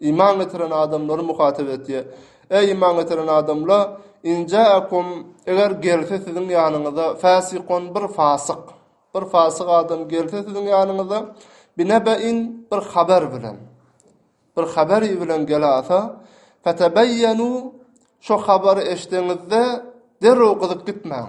Iman getiren adamlary muhatap etýär. Eý, iman getiren adamlar! In ja'akum, eger gelse siziň ýanyňyza, fäsikun, bir fasyk, bir fasyk adam gelse siziň ýanyňyza, binebe'in, bir habar bilen, bir habar bilen gelasa, fetebeýenu, şo habary eşdeňizde, derrew gyzyp gitmäň.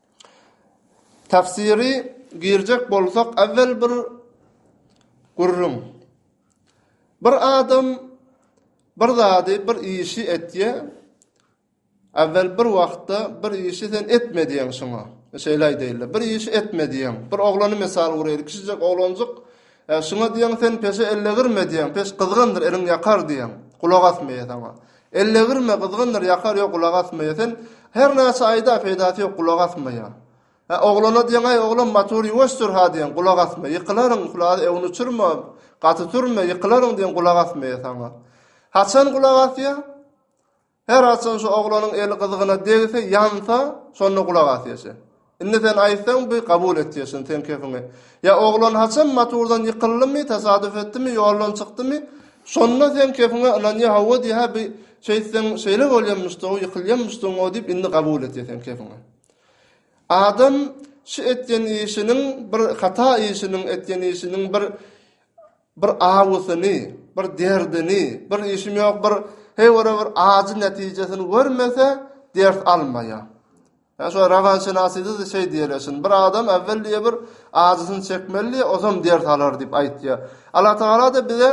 Tafsiri girjek bolsak awwel bir gürrüň. Bir adam bir zady bir işi etýä awwel bir wagtda bir işi sen etme diýeň şuňa. Şeýle aýdaýylar. Bir işi etme diýeň. Bir oglany mysal urýaly kiçijek oglanjyk şuňa diýeň sen peşe ellegirme diýeň peş gyzgyndyr eliň ýakar diýeň. Gulak asmaýa saňa. Ellegirme gyzgyndyr ýakar ýok gulak asmaýa sen her näçe aýda peýdasy ýok gulak asmaýa. Hä oglana diýeňaý oglan motor ýuwaşdyr ha diýeň gulak asma ýykylaryň hlas öwni uçurma gaty sürme ýykylaryň diýeň gulak asmaýa saňa. Haçan gulak asýa her haçan şu oglanyň eli gyzgyna degse ýansa şonda gulak asýa sen. Indi sen aýtsaň bi gabul etýä şuny seň kefiňe. Ýa oglan haçan maturdan ýykyldymy, tasadyf etdimi, ýoldan çykdymy, şonda seň kefiňe ynanýa hawa diýä bi şeýtseň şeýle bolýamyşda-ow, ýykylýamyşdyň-ow diýip indi gabul etýä seň kefiňe. Adam şu etýän işiniň bir hata işiniň etýän işiniň bir bir awusyny, bir derdini, bir işim ýok bir heý ora bir ajy netijesini görmese ders almaýa. Ýa şo rawanşynasyda-da şeý diýilýär, şun, bir adam äwwel diýýär bir ajysyny çekmeli diýýär, ozam dert alar diýip aýtýar. Allatagala-da bize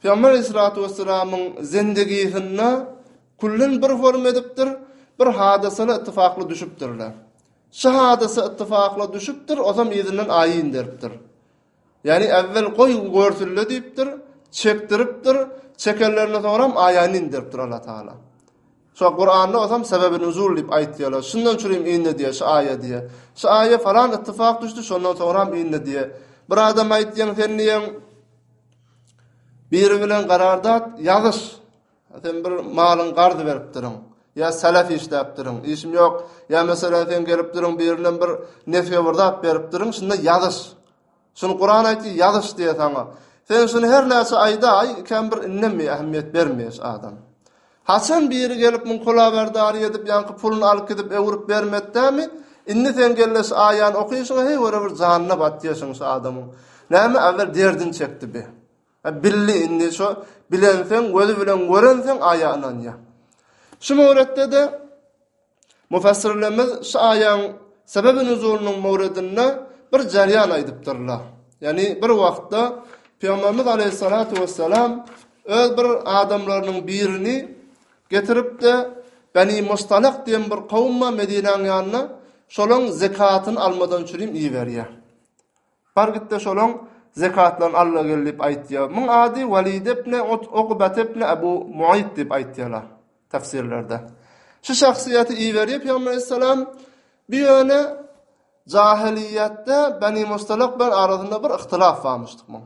Pygamber aleyhissalatu wesselamyň zendegisinde küllin bir form edipdir, bir hadysala ittifakly düşüpdirler. Şu hadysa ittifakly düşüpdir, ozam yzyndan aýy inderipdir. Ýani äwwel goý görsünle diýipdir, çekdiripdir, çekenlerinde soňram aýany indiripdir Allah Taala. Şo Kuranda olsam sebebi nuzul diýip aýtýarlar. Şundan çürim indi diýe şu aýa diýe. Şu aýa falan ittifak düşdi şondan soňram indi diýe. Bir adam aýtýan sen diýen biri bilen garardat ýazyş. Sen bir malyň garz beripdirin. Ýa salaf işläpdirin. Işim ýok. Ýa meselem sen gelipdirin birinden bir nesge bir zat beripdirin, şunda ýazyş. Şuny Kuran aýtdy, ýazyş diýýär saňa. Sen şuny her näçe aýdaý, kem bir indenmeý, ähmiýet bermeýär şu adam. Haçan biri gelip muň kulaberdary edip, ýaňky puluny alyp gidip öwrüp bermekdämi? Indi sen gelle şu aýany okaýşyňa heý görä bir janyna batýar şuň şu adamyň. Näme äwel derdini çekdi bi. E, bildi indi şu bilenseň, gözi bilen görenseň aýa ynanýa. Şu mowretde-de müfessirlerimiz şu aýaň sebäbi nüzulynyň mowredinde bir jarýan aýdypdyrlar. Ýani bir wagtda Pygamberimiz Aleyhissalatu vesselam öz bir adamlarynyň birini getiripdi, Beni Mustalak diýen bir kowum bar Medinäň ýanynda, şolaň zekatyny almadan çürim iýiberýär. Bar git-de şolaň zekatlaryny alla gel diýip aýtýa. Muň ady Walid ibn Ukbat ibn Abu Muaýt diýip aýtýarlar tefsirlerde. Şu şahsyýeti iberýär Pygamber aleyhisselam. Bu ýöne jahylýetde Beni Mustalak bilen arasynda bir yhtylaff barmyşdyk muň.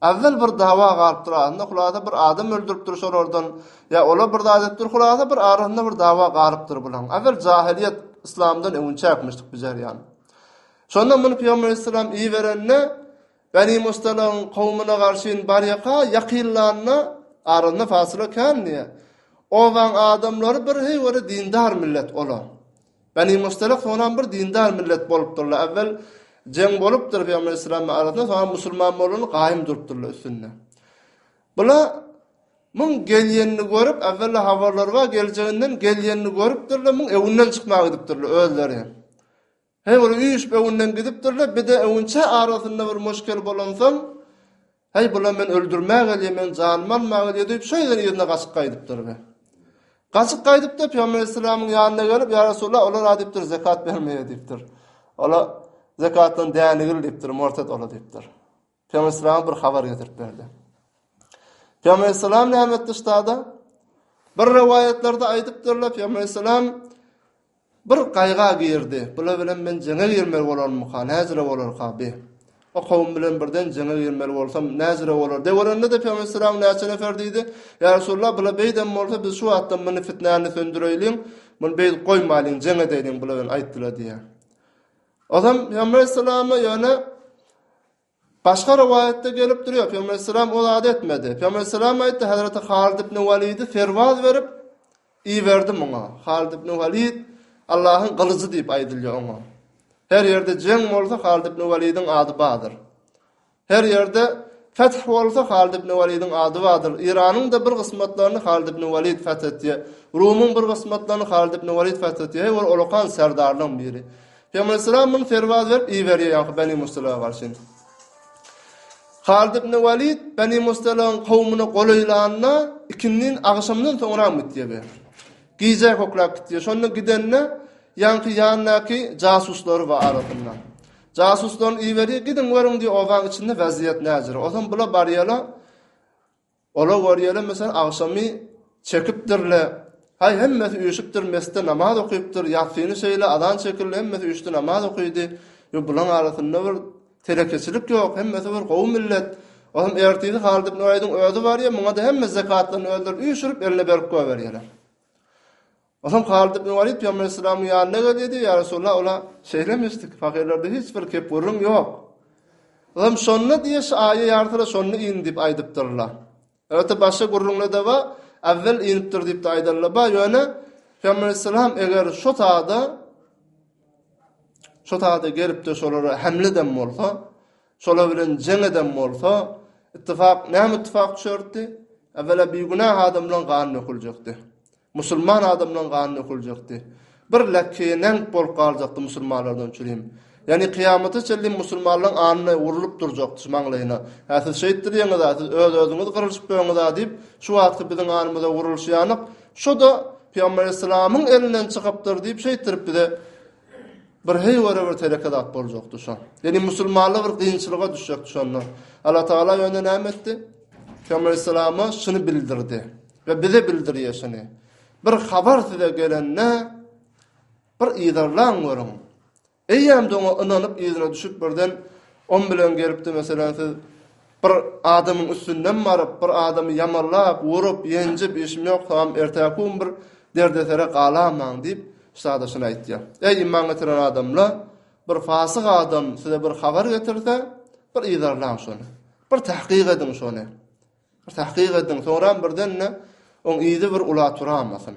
Awwel bir dawa galypdyr arasynda hulasa bir adam öldüripdir şolardan ýa ola bir zat edipdir hulasa bir arasynda bir dawa galypdyr bulaň awwel jahylyýet yslamdan öwün çäkmişdik biz her ýan şonda muny pygamber aleyhisselam iberende beni mustalagyň kowmuna garşyn barýaka ýakynlanda arasynda fasyla kän diýe obaň adamlary bir heý weli dindar millet ola Beni Mustalek sonam bir dindar millet bolupdyrlar äwel jeň bolupdyr pygamber yslamyň arasynda sonam musulman bolany gaýym durupdyrlar üstünde. Bular muň gelýenini görüp äwella habarlary bar geljeginden gelýenini görüpdirler muň öwünden çykma gidipdirler özleri hem. He bir üýşüp öwünden gidipdirler bide öwünçä arasynda bir muşkel bolansoň Häý, bulam men öldürmä gelýär, meniň janymy alma gelýär diýip, şo ýerden yzyna gaçyp gaýdypdyr we gaçyp gaýdyp-da, Pygamber aleýhissalamyň ýanyna gelip, Ýa Resulalla, olar a diýipdir, zekat bermeýär diýipdir. Ola zekatdan dänigil diýipdir, mortet ola diýipdir. Pygamber aleýhissalama bir habar getirip berdi. Pygamber aleýhissalam näme etdi ştada? Bir rowaýatlarda aýdypdyrlar, Pygamber aleýhissalam Bir gaýga girdi, Bular bilen men jeňe girmeli bolarmyka, näzire bolarka, bi? Okawym bilen birden jeňe girmeli bolsam, näzire bolar? Degirende-de Pygmysyrag näçe nefer diýdi, Ýa Resulallah, bula beýdem bolsa, biz şu wagtdan muny pitnäni söndüreýliň, muny beýdip goýmaýlyň, jeň edeýliň, bula bilen aýtdylar diýýär. Ozam Pygamber aleyhissalama ýöne Başga rowaýatda gelip durýar, Pygamber aleýhissalam o zady etmedi. Pygamber aleýhissalam aýtdy, Hazreti Halid ibn Walidi perwaz berip, iberdi muňa. Halid ibn Walid, Allahyň gylyjy diýip aýdylýar oňa. Her ýerde jeň bolsa, Halid ibn Walidiň ady bardyr. Her ýerde feth bolsa, Halid ibn Walidiň ady bardyr. Iranyň-da bir gysmatlaryny Halid ibn Walid feth etýär. Rumyň bir gysmatlaryny Halid ibn Walid feth etýär. Heý, ol ulakan serdarlaryň biri. Pygamberimiz müň serbaz berip iberýär ýaňky Beni Mustalaga garşy. Halid ibn Walid Beni Mustalagyň kowumyna golaýlanda, ikindin agşamdan soňram gitýär be. Gije kökläp gitýär. Şonda gidende ýaňky ýanyndaky jasuslary bar arasynda. Jasuslaryny iberýär, gidiň görüň diýýär, obaň içinde wezýet näjere. Ozam bula barýarlar. Ola görýäle meselem agşamy çekipdirle haý hemmesi üýşüpdir mesde namaz okypdyr ýatsyny şeýle azan çekildi hemmesi üýşdi namaz okydy ýo bulaň arasynda bir telekeçilik ýok hemmesi bir gowy millet Onam ertiri haldyp noýadyň özi barýa muňa-da hemme zekatlaryny özleri üýşürip eline berip goýberýäler. Onsoň Halyt ibn Walyt Pygamber Aleyhisselamyň ýanyna gel diýdi, Ýa Resulallah, ola şeýlem eşitdik, fakirlerde hiç bir kep gürrüň ýok. Olam şonda diýe şu aýa ýarysy-da şonda indi diýip aýdypdyrlar. Elbetde başga gürrüňde-de bar, Äwwel inipdir diýip-de aýdanlar bar, ýöne Pygamber Aleyhisselam eger şo sada, şo sada gelip-de şolara hemledem bolsa, Şolar bilen jeň eden bolsa, ittifak näme ittifak düşerdi? Äwela bigünah adamlaň gany döküljekdi. Musulman adamlaň gany döküljekdi. Bir läkkeýe näňk bolup galjakdy musulmanlardan çürim. Ýagny kyýamata çenli musulmanlaň anyna urlup durjakdy şu maňlaýyna. Hä siz şeýt diýýäňiz-ä, siz öz-özüňiz gyrylyşyp böňiz-ä diýip, şu wagtky biziň anymyza urulşýanyk, şo-da Pygamber Aleyhisselamyň elinden çykypdyr diýip şeýtdirip bize Bir heý göre bir teleke zat boljakdy şo. Ýani musulmanlar bir gynçylyga düşjekdi şonda. Allah Taala ýöne näme etdi? Peygamber Aleyhisselama şunu bildirdi ve bize bildirýär şunu. Bir habar size gelende bir ýerlerden görün. Eýýäm doňa ynanyp ýerine düşüp birden on bilen gelipdi mesela siz Bir adamyň üstünden baryp, bir adamy ýamanlap, urup, ýenjip, işim ýok, salam, ertäki gün bir derdesere galamaň, diýip, şadyşyn aýtýar. Eý, iman getiren adamla, bir fasyk adam size bir habar getirse, bir yzarlaň şony. Bir tahkyk ediň şony. Bir tahkyk ediň, soňram birden-de oň yzy bir ula-tura almasyn.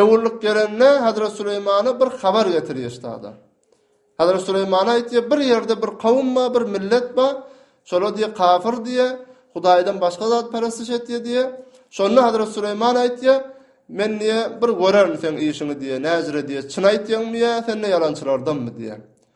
Ogullyk gelende Hazret Süleýmana bir habar getirýär Ştada. Hazret Süleýmana aýtýar, bir ýerde bir kawum bar, bir millet bar. Şolar diýe kafir diýe, Hudaýdan başga zat perestiş etýär diýe. Şonda Hazret Süleýman aýtýar, men diýe bir görerin seň işiňi diýe, näjire diýe, çyn aýtýaňmy ýa sen-de ýalançylardanmy diýe.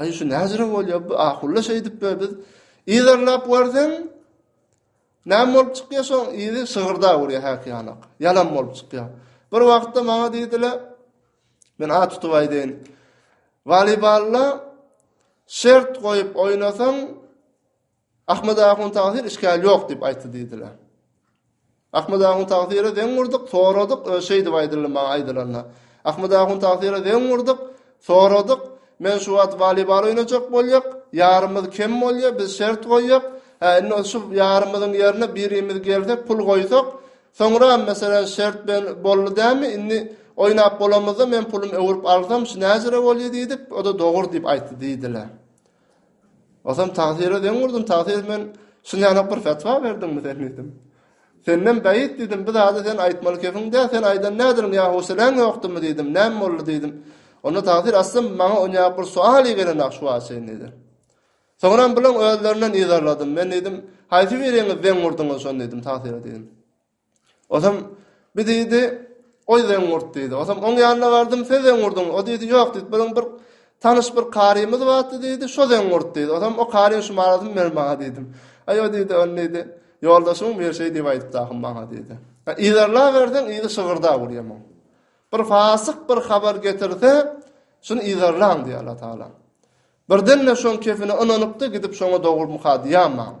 Aý şu näjere bolýar bu ahulla şeýdip be biz yzarlap görseň näme bolup çykýar şoň yzy şygyrda urýar häki ýalak. Ýalan bolup çykýar. Bir wagtda maňa diýdiler men at tutup aýdaýyn. Walibalda şert goýup oýnasaň Ahmad Ahun Tagsyr işgäl ýok diýip aýtdy diýdiler. Ahmad Ahun Tagsyra zeň urdyk, soradyk, şeý diýip aýdyldy maňa aýdylanda. Ahmad Ahun Tagsyra zeň urdyk, soradyk, men şu wagt walibal oýnajak boljak, ýarymyz kem bolýar, biz şert goýjak, hä indi şu ýarymyzyň ýerine birimiz gelse pul goýsak, soňra meselem şert bilen boldy dämi, indi oýnap bolamyzda men pulum öwrüp alsam, şu näjere bolýar diýdik, o-da dogur diýip aýtdy diýdiler. Otam tagsyra deň urdum, tagsyr men şunýalak bir fetwa berdiňmi sen diýdim. Senden beýik diýdim, bu zady sen aýtmaly kefiň däl, sen aýdan nädiriň ýa howsalaň ýokdumy diýdim, näme boldy diýdim. Onda tagsyr aslym maňa onýalak bir suwaly gelenok şu wagt çenli diýdi. Soňram bulaň özlerinden yzarladym, men diýdim, haýsy biriňiz deň urduňyz şony diýdim tagsyra diýdim. Ozem bi diýdi, Oý zeňňurt diýdi. Ozem oň ýanyna bardym, Sen zeňňurdyňmy? O diýdi, Ýok diýdi, biziň bir tanyş bir karymyz bardy diýdi, şo zeňňurt diýdi. Ozem o karyň şumarasyny ber maňa diýdim. Aý o diýdi, ony diýdi, ýoldaşymyň biri şeý diýip aýdypdy ahym maňa diýdi. Yzarlaberseň yzy şygyrdap urýam oň. Bir fasyk bir habar getirse, şuny yzarlaň diýýär Allah Taala. Birden-de şoň kefine ynanypdy, gidip şoňa dogurmyka diýýär maňa.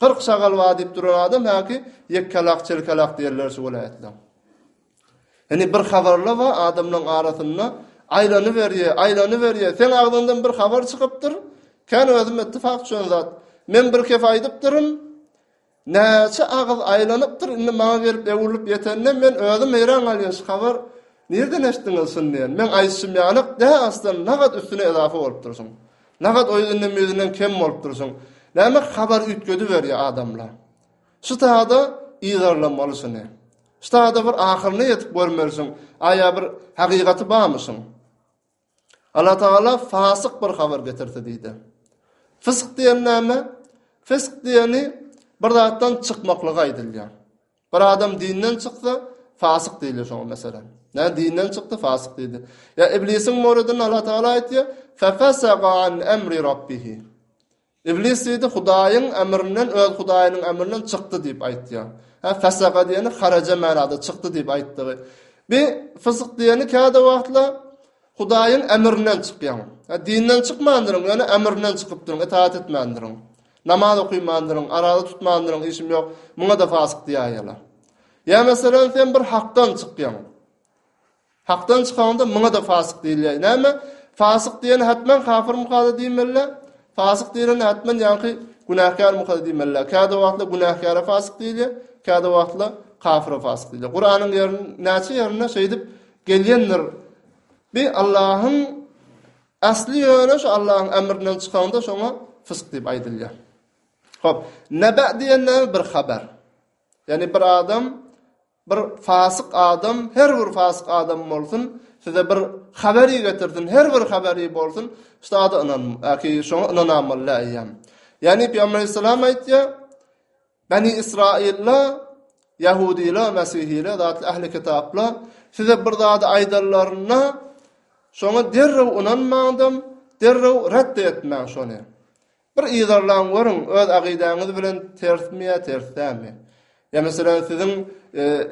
Kyrk şagal bar diýip duran adam häki ýekälak çelkelak diýerler şu welaýatda. Indi bir habarla we adamlaryň arasynda aýlanyberýär, aýlanyberýär. Seň agzyňdan bir habar çykypdyr. Kän özüm etdi fakt şon zat. Men bir kep aýdypdyryn. Näçe agyz aýlanypdyr, indi maňa gelip öwrülip ýetende men özüm heýran galýan şu habar. Nirden eşitdiňiz şuny diýen. Men aýdyşym ýalak, dä asdan nagat üstüne edafa bolupdyr şun. Nahat oýa indem özünden kem bolup dursuň. Näme habar üýtgediberýär adamlar. Şytada yzarlamaly şuny. Şytada bir ahyryna ýetip görmelisiň, aýa bir hakykaty barmy şuň. Allah Taala fasyk bir habar getirdi diýdi. Fysk diýen näme? Fysk diýeni bir zatdan çykmaklygy aýdylýar. Bir adam dinden çyksa, fasyk diýilýär şoňa meselem. Nä dinden çykdy, fasyk diýdi. Ýa iblisiň muradyny Allah Taala aýtýar, "Fa fasaqa an amri rabbih." Iblis diýdi, Hudaýyň emrinden, öz Hudaýynyň emrinden çykdy diýip aýtýar. Ha fasaqa diýeni haraja manada çykdy diýip aýtdygy. Bi fysyk diýeni käde wagtla Hudaýyň emrinden çykýan. Ha dinden çykmandyryň, ýöne emrinden çykypdyryň, itaat etmändirin. Namaz okymandyryn, araza tutmandyryn, işim ýok, muňa-da fasyk diýäýýärler. Ýa meselem, sen bir hakdan çykýaň. Hakdan çykaňda muňa-da fasyk diýilýär. Näme? Fasyk diýen hatman kafirmyka-da diýmeliler. Fasyk diýilende hatman ýaňky günäkärmyka-da diýmeliler. Käde wagtlar günäkäre fasyk diýilýär, käde wagtlar kafira fasyk diýilýär. Kuranyň ýerinde näçe ýerinde şeýdip gelýändir. Bi Allahyň Asly ýöne şu Allahyň ämrinden çykanda şoňa fysk diýip aýdylýar. Hop, nebe diýenleri bir habar. Ýagny bir adam bir fasyk adam, her bir fasyk adam bolsun, size bir habary getirsin, her bir habary bolsun, şu adam inan, aki şoňa inanamaly aýam. Ýagny Peygamber sallallahu aýtýar, Beni Ysraýyllar, ýahudylar, mesihliler, zatly ähli kitaplar size bir zady aýdanlarynda, şoňa derrew ynanmaňdam, derrew ret-de etmäň şony. Bir yzarlaň görüň, öz akydäňiz bilen tersmi ýa ters dälmi? Ýa meselem, siziň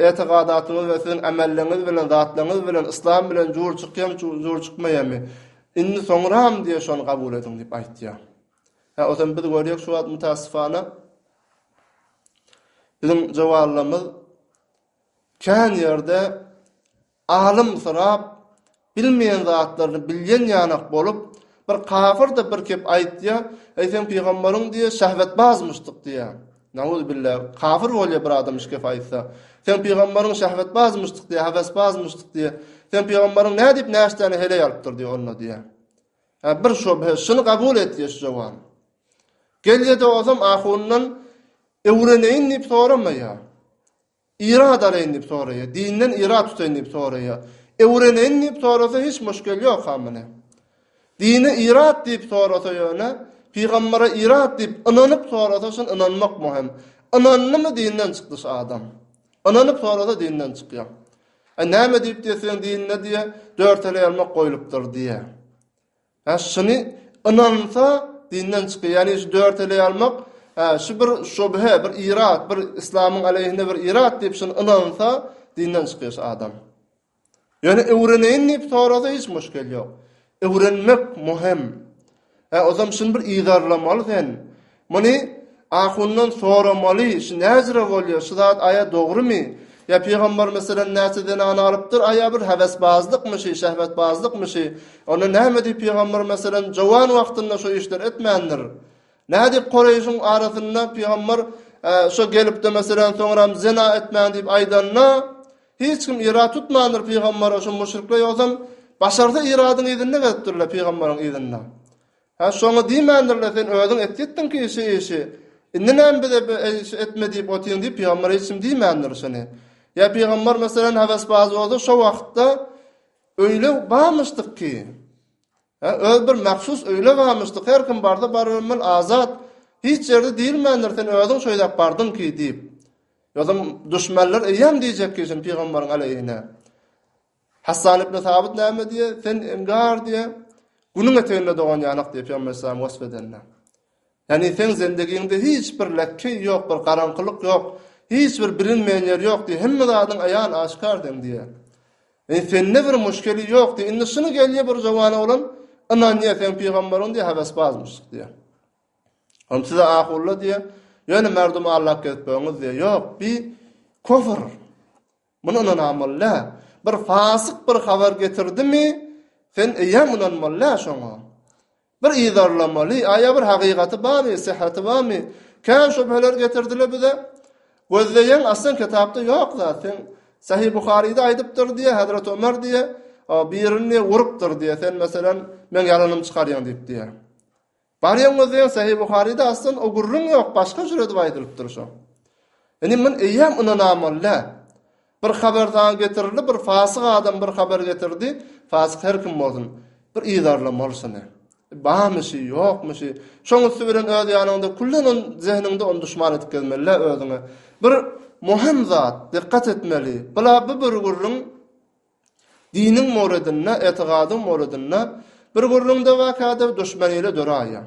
etigadatyňyz we siziň ämelleňiz bilen, zatlaryňyz bilen, yslam bilen jur çykýamy, jur çykmaýamy? Indi soňram diýe şony kabul ediň diýip aýtýar. Hä, otam biz görýäk şu wagt mutasyfana, biziň jowanlarymyz kän ýerde alymsyrap, bilmeýän zatlaryny bilýän ýanak bolup, bir kafir-de bir gep aýtýa, Eý, seň pygamberiň diýýä, şähwetbazmyşdyk diýýä. Na'uzubillah, kafir bolýa bir adam şu gepi aýtsa. Seň pygamberiň şähwetbazmyşdyk diýýä, häwesbazmyşdyk diýýä. Seň pygamberiň nädip näçäni heleý alypdyr diýýä onda diýýä. Hä, bir şob, he, şuny gabul et, ýaş jowan. Gel-de dogazam ahundan öwreneýin diýip soramaýar. Irad alaýyn diýip soraýar, dinden irad tutaýyn diýip soraýar. Öwreneýin diýip sorasa hiç muşkel ýok ha muny. Dine irad diýip sorasa ýöne, pygambere irad diýip ynanyp sorasa şun ynanmak möhüm. Ynandymy dinden çykdy şu adam. Ynanyp sorasa dinden çykýar. Ä näme diýip diýseň dinde diýe dörtele ýalmak goýlupdyr diýe. Ä şuny ynansa dinden çykýar. Ýani şu dörtele ýalmak Ä şu bir şubhe, bir irat, bir islamyň aleýhine bir irat diýip şuny ynansa dinden çykýar şu adam. Ýöne öwreneýin diýip sorasa hiç muşkil ýok. Öwrenmek muhim. Hä, ozam şuny bir yzarlamaly sen. Muny ahundan soramaly, şu näjre bolýar, şu zat aýa dogrumy? Ýa pygamber meselem näçe zenany alypdyr, aýa bir häwesbazlykmy şu, şähwetbazlykmy şu? Onda näme diýip pygamber meselem jowan wagtynda şu işleri etmändir? Nädip Kureýşiň arasynda pygamber şu gelipdi meselem soňram zina etmäň diýip aýdanda, Hiç kim irad tutmandyr pygambara şu müşrikler ýogsam başarsa iradyň yzynda gezip durlar pygambaryň yzynda. Ha şoňa diýmändirler sen özüň etdikdiň ki şu işi. Indi näme bize bu işi etme diýip otyň diýip pygambar hiç kim diýmändir şuny. Ýa pygambar meselem hewesbaz bolsa şo wagtda öýle barmyşdyk ki. Hä, öz bir mahsus öýüne barmyşdyk, her kim barda bar ömül, Azat, hiç ýerde diýilmändir, sen özüň şöýläp bardyňky, diýip. Ýöne duşmanlar eýýäm diýjekki, şin pygamberiň aleýhine. Hassan ibn Sabyt näme diýýär? Sen inkar diýýär. Günüň eteginde dogan ýanak diýýär pygamber sallam wasp edende. Ýagny seň zendegiňde hiç bir lekge ýok, bir garaňkylyk ýok, hiç bir bilinmeýän ýer ýok diýýär. Hemme zadyň aýan aşkar seň diýýär. Indi sende bir muşkeli ýok diýýär. Indi şuny gelýär bir jowan oglan ynanýar seň pygamberiň diýýär habesbazmyş diýýär. Onuň size ahulla diýýär. Ýöne merdum allap gezipbeňiz diýýär. Ýok bi kofr. Muny ynanamaly dä. Bir fasyk bir habar getirdimi sen eýýäm ynanmaly dä şoňa. Bir yzarlamaly, aýa bir hakykaty barmy, syhaty barmy? Kän şübheler getirdiler bize. Gözleýäň, aslan kitapda ýok zat. Sen Sahih Buharyda aýdypdyr diýe, Hazrat Ömer diýe, birini urupdyr diýe, sen meselem, men ýalanym çykarýaň diýip diýe. Barýaň gözleýäň, Sahih Buharyda aslan o gürrüň ýok, başga jür edip aýdylypdyr şo. Indi men eýýäm ynanamaly. Bir haber saňa getirildi, bir fasyk adam bir haber getirdi, fasyk her kim bolsun, bir yzarlamaly şuny. Bamyşy, ýokmuşy, şoň üsti bilen öz ýanyňda küllen on zehniňde on duşman edip gezmeli özüňe. Bir muhim zat, dikkat etmeli, bula bu bir gürrüň diniň moredinde, etigadyň moredinde, bir gürrüňde waka duşman ile döraýýar.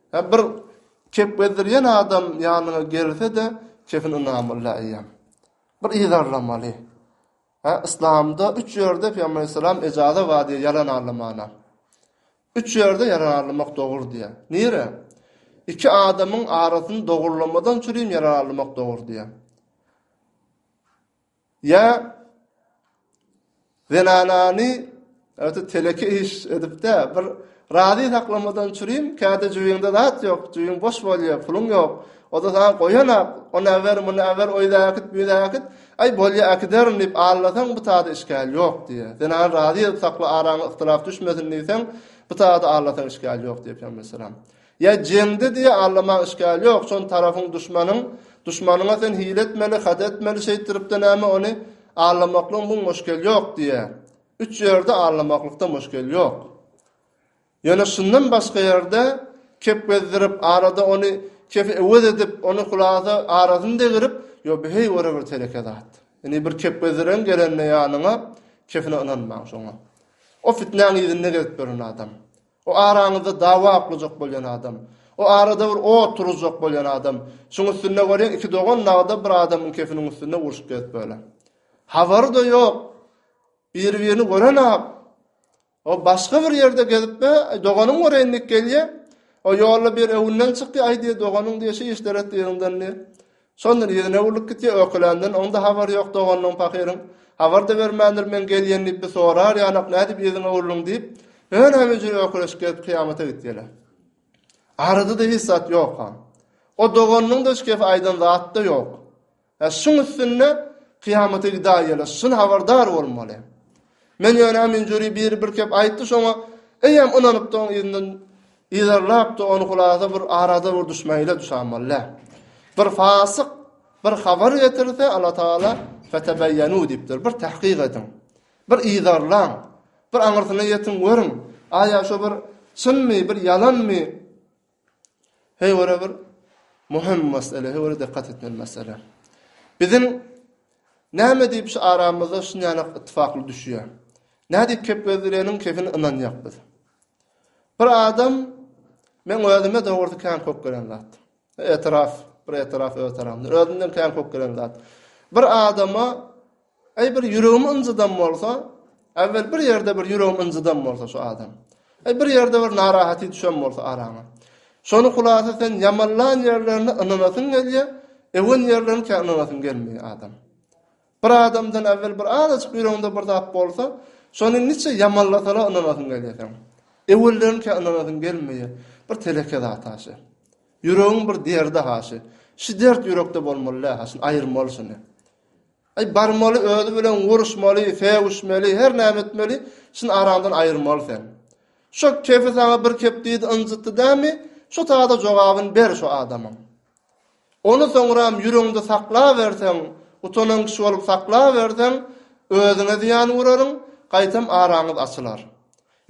Hä bir kepbezdirýän adam ýanyňa gelse-de kefin ynamalla eýýäm. Bir yzarlamaly. Hä yslamda üç ýerde Pygamber Aleyhisselam ejaza bar diýýär ýalan arlamana. Üç ýerde ýalan arlamak dogur diýýär. Nire? Iki adamyň arasyny dogurlamadan çürim ýalan arlamak dogur diýýär. Ýa zenanany öti teleki iş edipde bir razy saklamadan çürüň, käde jübiňde zat ýok, jübiň boş bolýar, puluň ýok. Oda sana goýanok, ony äber, muny äber, öýdä äkit, müýdä äkit, aý bolýar äkiderin diýip allasaň bu tada işgäl ýok diýýär. Zenany razy edip sakla araňa yhtylap düşmesin diýseň, bu tada allasaň işgäl ýok diýýär Pygamber sallam. Ýa jeňde diýe allama yşgal ýok, şon tarafyň duşmanyň, duşmanyňa sen hile etmeli, hat etmeli, şeýtdiripde näme ony allamaklygyň muň muşkel ýok diýe. Üç ýerde allamaklykda muşkel ýok. Ýöne şundan başga ýerde kep gezdirip, arada ony kepi öwez edip, ony hulasa arasyny degirip, ýo bu heý görä bir teleke zat. Indi bir kep gezdiren gelende ýanyňa kepine ynanmaň şoňa. O fitnäň yzynda gezip ýören adam. O araňyzda dawa oklajak bolýan adam. O arada bir ot turuzjak bolýan adam. Şuň üstünde görýän iki dogan nagda bir adamyň kefiniň üstünde urşup gezip böyle. Habary-da ýok. Biri-birini görenok. O başga bir ýerde gezip be, doganyň göreýin diýip gelýär. O ýolda bir öwünden çykýar, aý diýýär, doganyň diýýär, şu işler etdi ýeriňden diýýär. Şondan ýüzüne urlup gitýär, öküländen oňda habary ýok doganynyň pahyryň. Habar-da bermändir meň gelýän diýip bir sorar ýalak nädip yzyňa urluň diýip, ýöne öýjüri öküleşip gezip kyýamata gitýärler. Arada-da hiç zat ýokam. O doganynyň-da hiç gepi aýdan zat-da ýok. Hä şuň üstünde kyýamata gidäýýärler, şuny habardar bolmaly. Men ýöne Minjuri biri bir kep aýtdy şoňa eýem ynanypdy oň yzyndan yzarlapdy ony hulasa bir arada bir düşmäýle düşämmalla. Bir fasyk bir habar getirse Alla Taala fetebeýenu diýipdir bir tahkyk ediň. Bir yzarlaň. Bir aňyrsyna ýetiň görüň. Aýa şo bir çynmy bir ýalanmy Heý ora bir muhim mesele, heý ora dikkat etmeli mesele. Biziň näme diýip şu aramyzda şunýanak ittifakly düşýär. Nädip kep gezdireniň kepini ynanýak biz. Bir adam men özüme dogurdy kän kok gelen zat. Etiraf, bir etiraf öz tarapymdan. Özümden kän kok gelen zat. Bir adama Eý bir ýüregimi ynjydan bolsa, äwel bir ýerde bir ýüregimi ynjydan bolsa şu adam. Eý bir ýerde bir narahaty düşen bolsa araňa. Şony hulasa sen ýamanlan ýerlerine ynanasyň gelýär, ewen ýerlerine kä ynanasyň gelmeýär adam. Bir adamdan äwel bir azajyk ýüregiňde bir zat bolsa, şony niçe ýamanlasalar ynanasyň gelýär sen. Ewellerine kä ynanasyň gelmeýär. Bir teleke zat haşy. Ýüregiň bir derdi haşy. Şu dert ýürekde bolmaly dä haşy, aýyrmaly şony. Aý barmaly özi bilen uruşmaly, sögüşmeli, her näme etmeli, şuny araňdan aýyrmaly sen. Şo kefi saňa bir kep diýdi, ynjytdy dämi, şo tada jogabyny ber şo adamyň. Ony soňram ýüregiňde saklaberseň, utanan kişi bolup saklaberseň, özüňe zyýan guraryň, gaýtam araňyz açylar.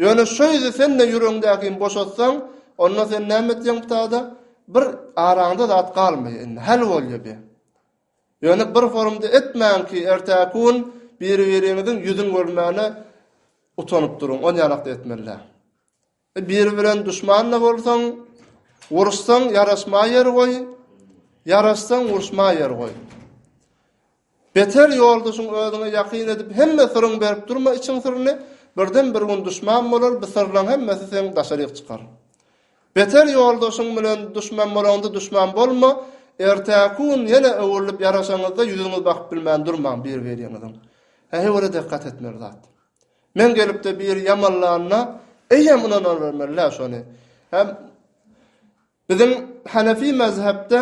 Ýöne şo ýüzi sen-de ýüregiňdäkini boşatsaň, onda sen näme etýäň bu tada? Bir araňda zat galmaýar indi, häl bolýar bi. Ýöne bir forumda etmäň ki ertäki gün biri biriňiziň ýüzün görmäne utanyp duruň on ýalakda etmelä. Biri bilen duşmanda bolsaň uruşsaň ýaraşma ýer goý ýaraşsaň uruşma ýer goý. Beter ýoldaşyň özüňe ýakyn edip hemme syryň berip durma içiň syryny birden bir gün duşman bolar bu syrlaň hemmesi seň daşaryk çykar. Beter ýoldaşyň bilen duşman bolaňda duşman bolma, ertäki gün ýene öwrülip ýaraşaňyzda ýüzüňiz bakyp bilmän durmaň bir-biriňiziň. Hä-he ola dikgat etmeli zat. Men gelipde biri ýamanlanda eýýäm ynanabermeli-dä şony. Hem biziň Hanefi mezhepde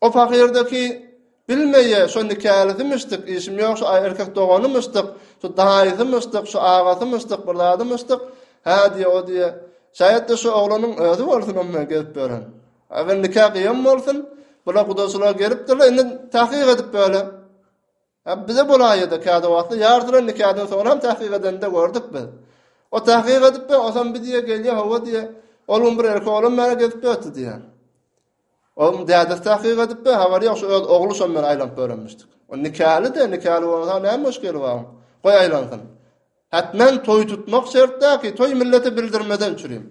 O pahyrdaki bilmeýe şo nikälisimişdik, işim ýok, şo erkek doganymyşdyk, şo daýysymyşdyk, şo agasymyşdyk, bir zadymyşdyk, hä diýe, o diýe. Şaýat-da şo oglanyň özi bolsun o men gezip ýören. Agyr nikä gyýan bolsun, bula gudaçylar gelipdirler, indi takyk edip böle. Hä, bize bolaýýada käde wagtlar, ýarsyna nikäden soňram tahkyk edende gördük biz. O tahkyk edip be, osam bi diýe gelýä, hawa diýe, ol gün bir erkek oglan mäne gezip ötdi diýä. Onuň dädesi tahkyk edip be, habary ýok, şu öz ogly şon men aýlanyp öwrenmişdik. O nikäli-de, nikäli bolsa näme müşgeli bar? Goý aýlansyn. Hätmän toý tutmak şertdä ki, toý millete bildirmeden çürim.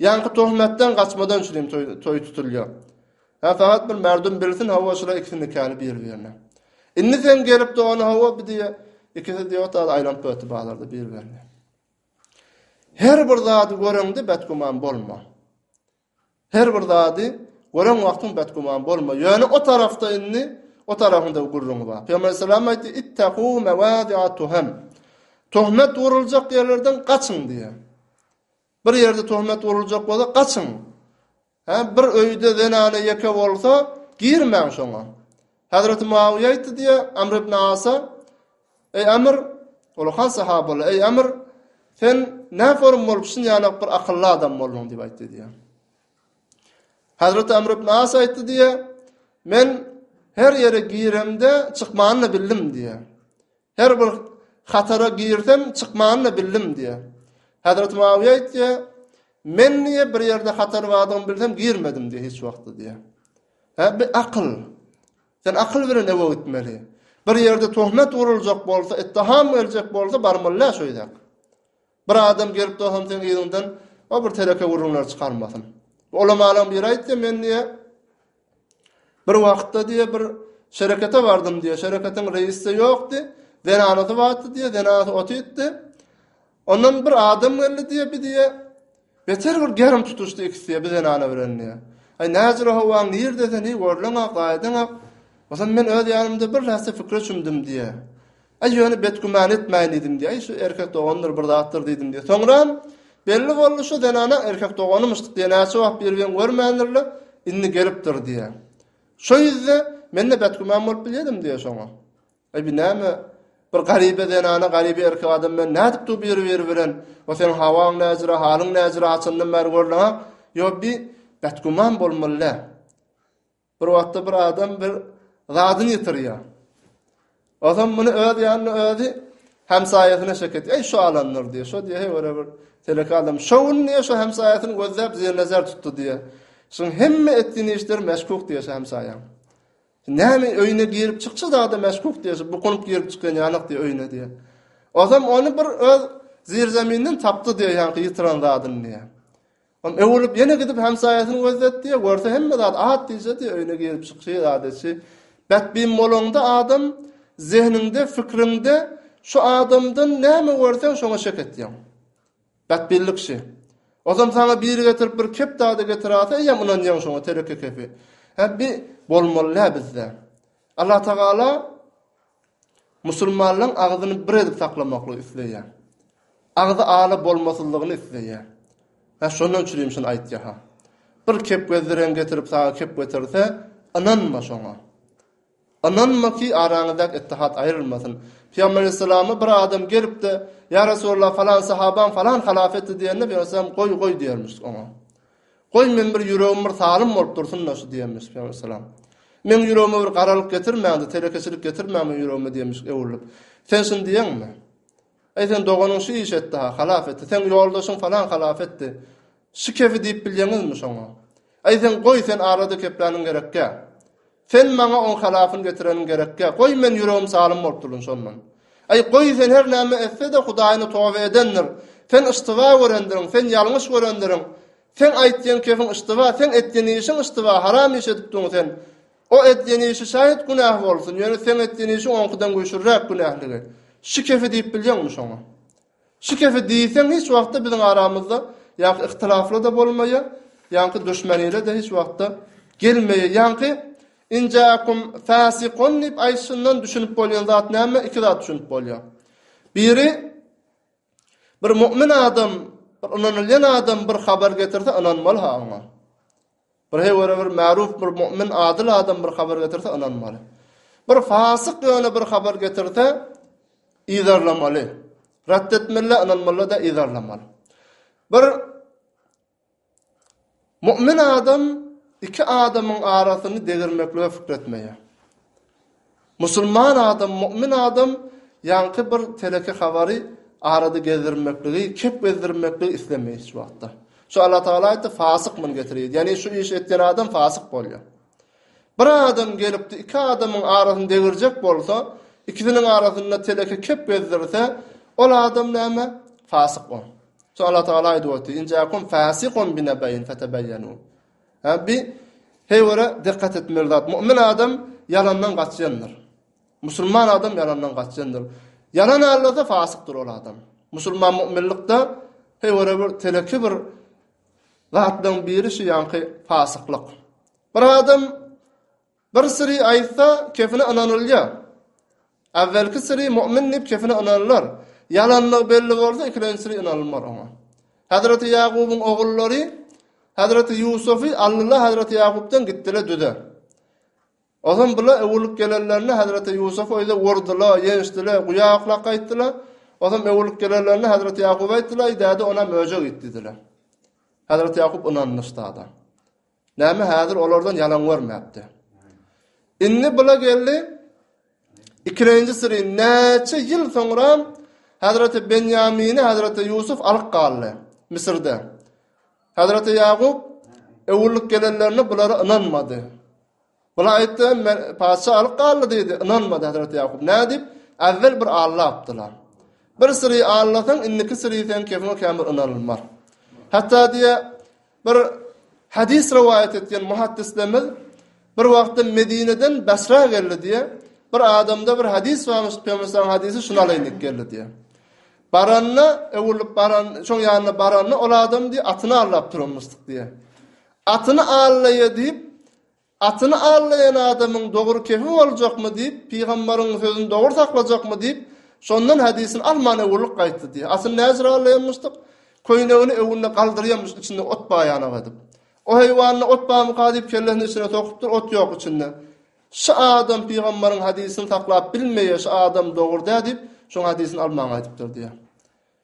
Ýaňky töhmetden gaçmadan çürim toý tutulýar. Hä, sagat bir merdum bilsin, hawa, şular ikisi nikäni bir-birine. Indi sen gelip-de ony, hawa, bir diýe, ikisi diýe otaz aýlanyp öti bazarda bir-birine. Her bir zady göreňde betgüman bolma. Her bir zady gören wagtyň betgüman bolma. Ýöne o tarafda indi, o tarafyňda gürrüň bar. Pygamber salam aýtdy, Ittagû mewâdi'a tuham. Töhmet uruljak ýerlerden gaçyň diýýär. Bir ýerde töhmet uruljak bolsa, gaçyň. Hä, bir öýde zenana ýeke bolsa, girmäň şoňa. Hazreti Muawiýa aýtdy diýe Amr ibn Asa, Eý Amr, ol han sahab boldy, Eý Amr, sen nä forum bolup şun ýalak bir akylly adam bolduň diýip aýtdy diýe. Hazreti Amr ibn Asa aýtdy diýe, men her ýere giremde çykmanyny bildim diýe. Her bir hatara girsem çykmanyny bildim diýe. Hazreti Muawiýa aýtdy, men niýe bir ýerde hatar wadyny bilsem girmedim diýe hiç wagtda diýe. Hä, bi akyl. Sen akyl bilen öe gitmeli. Bir ýerde töhmet uruljak bolsa, ittiham geljek bolsa, barmaly-ä şo ýüzek. Bir adam gelip dursun seň yzyňdan, o bir teleke gürrüňler çykarmasyn. Bu ulamalaryň biri aýtdy, men diýe, bir wagtda diýe, bir şerekete bardym diýe, şereketiň reisi ýokdy, zenanasy bardy diýe, zenanasy ot iýipdi. Ondan bir adam geldi diýe bir diýe beter bir gerim tutuşdy ikisi diýe bir zenana bilen diýe. Aý näzir howaň nirde sen hiý görleňak gaýdaňak. Osan men öz ýanymda bir lähze fikre çümdüm diýe. Aý ýöne betgüman etmäýin diýdim diýe. Aý şu erkek dogandyr bir zatdyr diýdim diýe. Soňram belli boldy şu zenana erkek doganymyşdyk diýe näçe wagt birbirini görmändirler indi gelipdir diýe. Şo ýüzde mende betgüman bolup bilýedim diýe şoňa. Eý bu näme? Bir garybe zenana, garybe erkek adam bilen nädip dur biri-biri bilen? O seniň hawaň näjire, halyň näjire haçandan bäri görleňä? Ýo bi betgüman bolmaly-dä. Bir wagtda bir adam bir zadyny ýitirýär. Ozam muny öz ýanyna özi hemsaýasyna şeket. Eý şu alanlar diýýär. Şo diýýär, ora bir telek adam. Şo gün diýýär, şo hemsaýasyny gözläp zernezer tutdy diýýär. Şuň hemme etdiýin işleri meşkuk diýýär hemsaýaň. Näme öýüne girip çykça zada meşguk diýýär. Bu kunup girip çykýan ýalak diýýär öýüne diýýär. Ozem ony bir öz zirzeminden tapdy diýýär ýaňky ýitiren zadyny diýýär. Ol öwrülip ýene gidip hemsaýasyny gözletdi diýýär. Görse hemme zat at diýse diýýär öýüne girip çykýar zada çi. Betbin bolanda adam zehninde fikriňde şu adamdan näme görseň şoňa şek etýäň. Bäh bellikçi. Ozam saňa biri getirip bir kep dady getirase eýýäm ynanýaň şoňa tereke kepi. Hä bi bolmalydä bizde. Allah Tagala musulmanlaň agzyny bir edip saklamaklygy isleýä. Agzy ala bolmasyzlygyny isleýä. Hä şondan üçinem şuny aýtýa ha. Bir kep gezdiren getirip saňa kep getirse ynanma şoňa. Ynanma ki, araňyzdaky ittihat aýrylmasyn. Pygamber alaýhyssalama bir adam gelip-de, Ýa Resulalla, falan sahabaň falan halafetdi diýende, Pygamber alaýhyssalam, Goý, goý diýermiş oňa. Goý, meň bir ýüregim bir salym bolup dursun-da şu diýermiş Pygamber alaýhyssalam. Meň ýüregime bir garalyk getirmäň-de, telekeçilik getirmäň meň ýüregime diýermiş öwrülip. Sen şuny diýeňmi? Eý, seň doganyň şu işi etdi-ha, halas etdi. Seň ýoldaşyň falan halas etdi. Şu kefi diýip bilýäňizmi şoňa? Eý, sen goý, sen arada kepläniň gerekkä. Sen maňa oň halasyny getireniň gerekkä. Goý, men ýüregim salym bolup durlyn şondan. Eý, goý, sen her näme etse-de, Hudaýyna toba edendir. Sen yştyba görendiriň, sen ýalňyş görendiriň. Seň aýtýan kefiň yştyba, seň etýän işiň yştyba, haram iş edip durň sen. O edýän işi şaýat günäh bolsun, ýöne seň edýän işiň oňkydan güýçlüräk günähligi. Şikefi diýip bilýäňmi şoňa? Şikefi diýseň hiç wagtda biziň aramyzda ýaňky yhtylafla-da bolmaýa, ýaňky duşmanile-de hiç wagtda gelmeýä. Ýaňky injaakum fasiqun diýip aýtşyndan düşünip bolýan zat näme? Iki zat düşünip bolýa. Biri bir mu'min adam, bir ynanylýan adam bir habar getirse ynanmaly-ha oňa. Bir hebere bir märuf bir mu'min adyl adam bir habar getirse ynanmaly. Bir fasyk ýöne bir habar getirse yzarlamaly. Rat etmeli, ynanmaly da yzarlamaly. Bir mu'min adam iki adamyň arasyny degirmeklige fikir etmeýär. Musulman adam, mu'min adam ýaňky bir teleke habary arada gezdirmekligi, kep gezdirmekligi islemeýär hiç wagtda. Şu Allah Tagala aýtdy, Fasyk muny getirýär. Ýagny şu işi etýän adam fasyk bolýar. Bir adam gelipdi, iki adamyň arasyny degirjek bolsa, ikisiniň arasynda teleke kep gezdirse, ol adam näme? Fasyk ol. Şu Allah Tagala aýdyp otyr, Injäkum fasikum binebeýin fetebeýenu. Bi heýwara dikkat etmeli zat. Mu'min adam ýalandan gaçýandyr. Musulman adam ýalandan gaçýandyr. Ýalan aglasa fasykdyr ol adam. Musulman mu'minlikde heýwara bir teleki bir zatlaryň biri şu ýaňky fasyklyk. Bir adam Bir syry aýtsa, kepine ynanylýar. Äwwelki syry mu'min diýip kepine ynanylar. Ýalanlygy belli bolsa, ikilenji syry ynanylmar oňa. Hazreti Ýagubyň ogullary Hazreti Ýusufy aldylar Hazreti Ýagupdan gitdiler düze. Ozam bular öwrülip gelenlerinde Hazreti Ýusufy öýde wurdylar, ýençdiler, guýa oklap gaýtdylar. Ozam öwrülip gelenlerinde Hazreti Ýaguba aýtdylar, Däde onam öje git diýdiler. Hazreti Ýagup ynandy ştada. Näme häzir olardan ýalan görmäpdi. Indi bula geldi. Ikilenji syry näçe ýyl soňra Hazreti Benýamini Hazreti Ýusuf alyp galdy Misirde. Hazreti Ýagup öwürlik gelenlerine bulara ynanmady. Bula aýtdy, men patyşa alyp galdy diýdi. Ynanmady Hazreti Ýakup. Nädip? Äwwel bir allapdylar. Bir syry allasaň, indiki syry sen kemol kämir ynanylmaz. Hatda diýe bir hadis rowaýat etýän muhaddislerimiz bir wagtda Medineden Basra geldi diýe, bir adamda bir hadis barmyş, Peygamber hadisi şunu alaýynyk geldi diýe. Baranda öwrülip baran, şoň ýanyna baranda ol adam diýe atyny allap turanmyşdyk diýe. Atyny allaýa diýip Atyny allaýan adamyň dogry kefi boljakmy diýip, pygamberiň sözüni dogry saklajakmy diýip, şondan hadysyny alman öwrülip gaýtdy diýýär. Atyny näjür allaýanmyşdyk? Köýnegini öwünde galdyrýanmyş içinde ot bar ýanak edip. O heýwanda ot barmyka diýip kellesini içine sokypdyr, ot ýok içinde. Şy adam pygamberiň hadysyny saklap bilmeýär, şy adam dogry däl diýip, şoň hadysyny alman gaýdypdyr diýýär.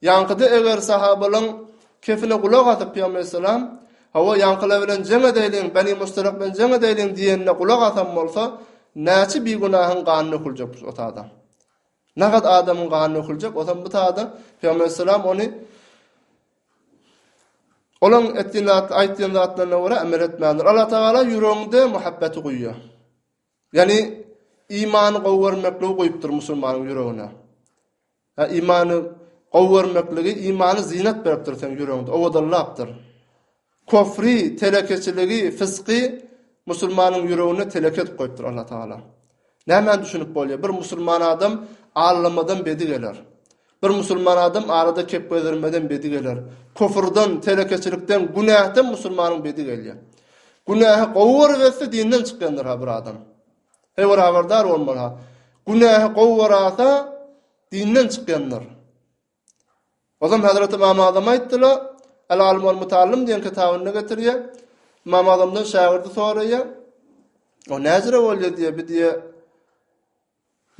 Ýaňkyda eger sahabalaň kepile gulak asyp Pygamber Aleyhisselam, Hawa ýaňkylar bilen jeň edäýliň, Beni Mustalak bilen jeň edäýliň diýenine gulak asam bolsa, näçe bigunahyň gany döküljekmiş o tada. Nagat adamyň gany döküljek, osam bu tada Pygamber Aleyhisselam ony Olaň etdiň zat, aýtdyň zatlaryna görä emel etmändir. Allah Tagala ýüregiňde muhabbeti guýýar. Ýagny imany gowy görmekligi guýupdyr musulmanyň ýüregine. Ýa imany gowy görmekligi imany zynat beripdir seň ýüregiňde, owadallapdyr. Köfri, telekeçiligi, fysky musulmanyň ýüregine telek edip goýupdyr Allatagala. Nämä düşünip bolýar? Bir musulman adam allamadan bedi geler. Bir musulman adam arada kepgödermeden bedi geler. Köfürden, telekeçilikden, günähden musulmanyň bedi gelýär. Günähi gowy görüp etse dinden çykýandyr ha bir adam. He bir habardar bolmaly ha. Günähi gowy görasa dinden çykýandyr. Ozam Hazreti Imam Azam aýtdylar, El Alim ol Mutallym diýen kitabynda getirýär. Imam Azamdan şägirdi soraýar. O näzire bolýar diýe, bi diýe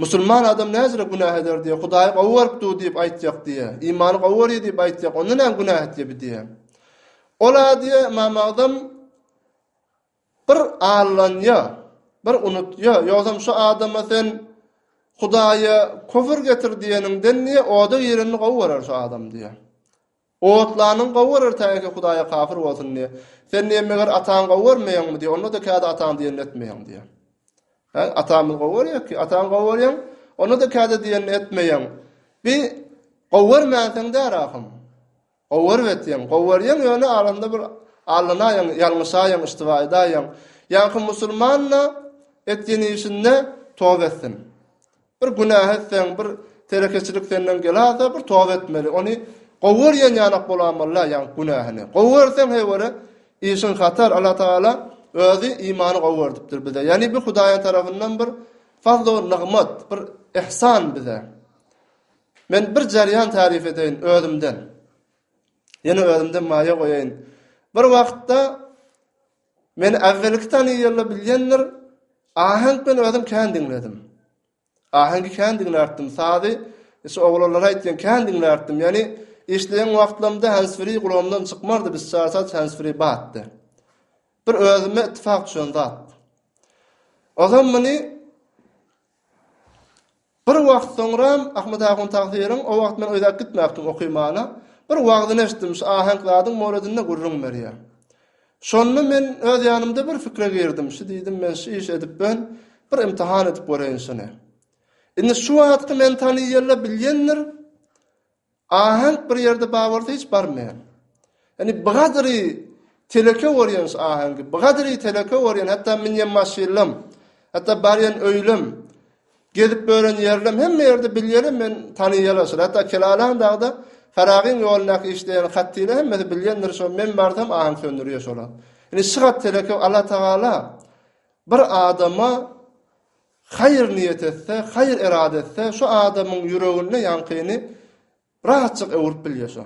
Musulman adam näcirek günah eder diýýär. Hudaýy gowy görüp dur diýip aýtjak diýýär. Imany gowy görýär diýip aýtjak. Onda näme günah etdi bi diýýär. Ol-a diýýär, Ymam Agzam bir allanýa, bir unutýa. Ýogsam şu adama sen Hudaýa köfür getir diýeniňden diýýär, oda girenini gowy görer şu adam diýýär. Otlanyň gowy görer täki Hudaýa kapyr bolsun diýýär. Sen diýýär meger ataňy gowy görmeýäňmi diýýär, onda da kädi ataň diýenini etmeýäň diýýär. Hä, atamyzy gowy görýäk ki, ataňy gowy görýäň, onda da kädi diýenini etmeýäň. Bi gowy görmänsiň dä Rahym. Gowy görüp etýäň, gowy görýäň ýöne arasynda bir allanaýaň, ýalňyşaýaň, iştiba edaýaň. Ýaňky musulman-da etýän işinde toba etsin. Bir günäh etseň, bir telekeçilik senden gelasa, bir toba etmeli. Ony gowy görýän ýanak bolamylla ýaňk günähini. Gowy görseň heý göre işiň hatar. Allah Taala özi imany gowy gördüpdir bize. Ýani bu Hudaýyň tarapyndan bir fazl-u nygmat, bir ihsan bize. Men bir jarýan tarif edeýin özümden. Ýene özümden maýa goýaýyn. Bir wagtda Meni äwwelki tany ýylla bilýändir, aheňk men özüm kän diňledim. Aheňki kän diňlärdim, sazy şu oglanlara aýtýan kän diňlärdim. Ýani işleýän wagtlarymda handsfree gulagymdan çykmardy, biz çarsat handsfree batdy. Bir özüme ittifak düşen zat. Ozam muny Bir wagt soňram, Ahmet ahun tagsyryň, o wagt men özäk gitmäpdim okymana, bir wagzyny eşitdim, şu aheňk zadyň moredinde gürrüň berýär. Şonda men öz ýanymda bir pikre girdim, şu diýdim, men şu işi edip bön, bir ymtahan edip göreýin şuny. Indi şu wagtky men tanyýella bilýändir, Ahenk bir ýerde bar bolsa hiç barmaýar. Ýani bgadri teleke orýan şu ahengi. Bgadri teleke orýan hatda minýen maşynlam. Hatda barýan öýlem. Gezip bören ýerlem hemme ýerde bilýäler men tanýalar şol. Hatda Kelalan dagda Faragyň ýolundaky işleýän hattyny hemmesi bilýändir şol men barsam ahan söndürýär şolar. Ýani şygat teleke Allah tagala bir adama Haýyr niýet etse, haýyr erada etse, şu adamyň ýüreginde ýaňkyny rahatjyk öwrüp bilýär şo.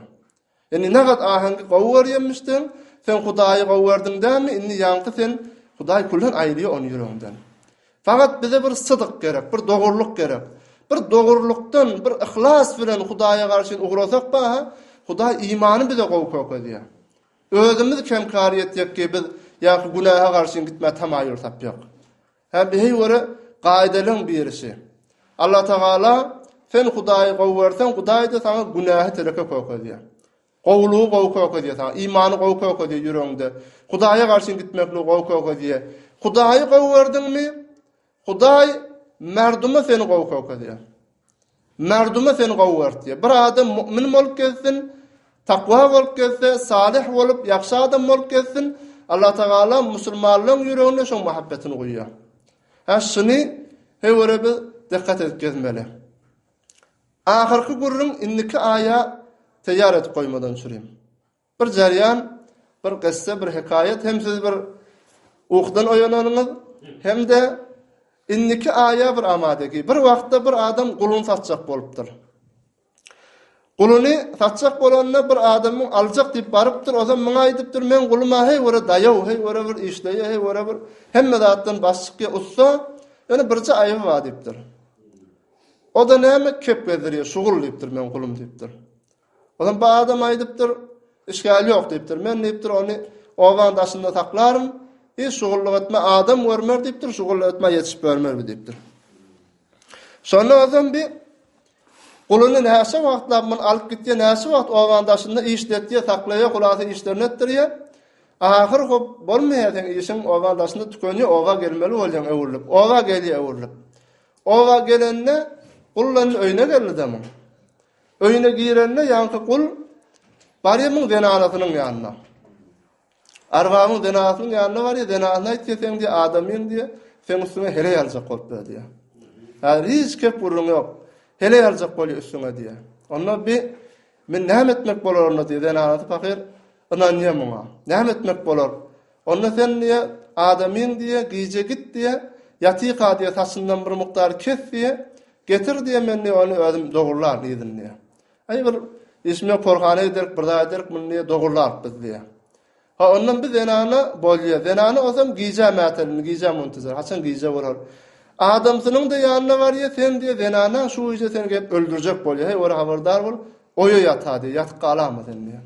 Indi nägat aheňi gowy görýänmişdiň, sen Hudaýy gowy gördiň dälmi, indi ýaňky sen Hudaý küllen aýyrýar ony ýüregiňden. Fakat bize bir sydyk gerek, bir dogrulyk gerek. Bir dogrulykdan, bir yhlas bilen Hudaýa garşy ugrasak baha, Hudaý imany bize gowy kökezýär. Özümiz kemkar ýetjek ki, biz ýa-ki günaha garşy gitmä tamaýyr tapýak. Häbihe görä gaýdalaň birisi. Allatagala sen Hudaýy gowy görseň, Hudaý-da saňa günähi tereke kökezýär. Gowulygy gowy kökezýär saňa, imany gowy kökezýär ýüregiňde. Hudaýa garşy gitmekligi gowy kökezýär. Hudaýy gowy gördüňmi, Hudaý merduma seni gowy kökezýär. Merduma sen gowy görtýä. Bir adam mu'min bolup gezsin, takwa bolup gezse, salyh bolup, ýagşy adam bolup gezsin, Allah Tagala musulmanlaryň ýüregine şoň mahabbetyny guýýar. Hä, şuny höwere biz dykgat edip gezmeli. Ahyrky gürrüň indiki aýa teýýar edip goýmadan çürým. Bir jarýan, bir gissa, bir hekaýat hem siz bir ukudan oýananyňyz hem-de indiki aýa bir amadagi. Bir wagtda bir adam guluny satjak bolupdyr. Guluny satjak bolanda bir adamyň aljak diýip barypdyr, ozan muňa aýdypdyr, men guluma heý göre daýaw, heý göre bir işleýä, heý göre bir hemme zatdan baş çykýa, ussa, ýöne birje aýby bar diýipdir. O da näme kep gezdirýär, şugul diýipdir, men gulum diýipdir. Ondan bir adam aýdypdyr, işgäl ýok diýipdir. Men diýipdir, ony obanyň daşynda saklaryn. Hiç şugullyk etme, adam görmer diýipdir, şugul etme ýetişip görmer bi diýipdir. Şonda özüm bir guluny näçe wagtlap men alyp gitdi, näçe wagt obanyň daşynda işletdi, saklaýa, hulasa işlerini etdirýä. Ahyr hop bolmaýa sen işiň obanyň daşynda tükeni, oba gelmeli bolýan öwrülip, oba gelýä öwrülip. Oba gelende gullan öýüne geldi zaman. Öýüne girende ýaňky gul Barýamyň zenanasynyň ýanyna. Arbabyň zenanasynyň ýanyna barýar, zenanasyna aýt diýýär, sen diýýär, adamyň diýýär, seň üstüňe heleý aljak bolup ber diýýär. Häzir hiç kep gürrüň ýok. Heleý aljak bolýar üstüňe diýýär. Onda bi men näme etmek bolar onda diýýär, zenanasy pahyr Ynanýa muňa. Näme etmek bolar? Onda sen diýe, adamyň diýe, gije git diýe, ýatyka diýe, saçyndan bir mukdar kes diýe, getir diýe, men diýe, ony özüm dogurlaryn yzyn diýe. Aý bir işme porhana ederik, bir zat ederik, muny diýe, dogurlark biz diýe. Ha ondan bir zenana bolýa. Zenana bolsam gije mätäl, gije muntazar, haçan gije bolar. Adamsynyň-da ýanyna barýa, sen diýe, zenana şu gije seni gelip öldürjek bolýa. Heý, ora habardar bol. Oýa ýata diýýär, ýatyp galamyz sen diýýär.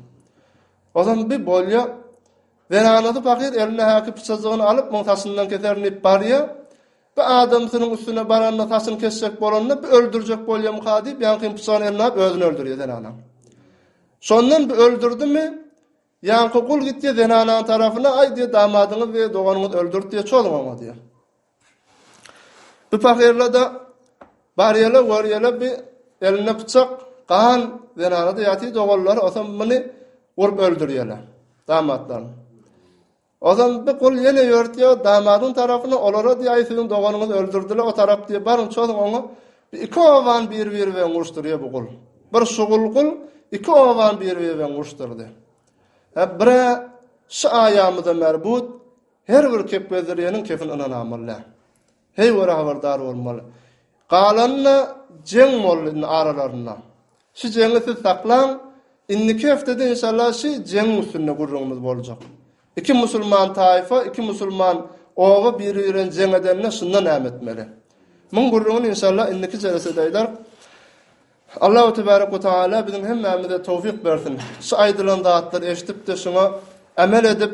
Ozan bir bolýar, zenanasy pahyr eline häki pyçajygyny alyp, muň saçyndan keserin diýip barýar. Bir adamsynyň üstüne baranda, saçyny kesjek bolanda, bir öldürjek bolýamyka diýip, ýaňkynyň pyçagyny eline alyp, özüni öldürýär zenana. Şondan bir öldürdimi, ýaňky gul gitýär zenananyň tarapyna, aý diýýär, damadyňyz diýýär, doganyňyz öldürdi diýýär, çozuň oňa diýýär. Bu pahyrlada barýala görýäle bi elinde pyçak gan zenanada ýaty doganlary osam muny urup öldürýäle damatlaryny ozan bi gul ýene ýörtýä damadyň tarapyna olara diýä aý siziň doganyňyz öldürdile o tarap diýä baryň çozuň oňa bi iki oban bir bir bilen uruşdurýa bu gul bir şugul gul iki oban bir bir bilen uruşdurdy hä bire şu aýamyza merbut Her bir kepbezdirýeniň kepin ynanamaly-dä. Heý göre habardar bolmaly. Galany-da jeň boldy indi aralarynda. Şu jeňi siz saklaň, indiki hepdede inşallah şi jeňiň üstünde gürrüňimiz boljak. Iki musulman taýfa, iki musulman oba biri bilen jeň edende şunda näme etmeli? Muň gürrüňini inşallah indiki jelesede aýdark. Allahu tebarek we taala biziň hemmämize towfik bersin. Şu aýdylan zatlary eşidip-de şuňa emel edip,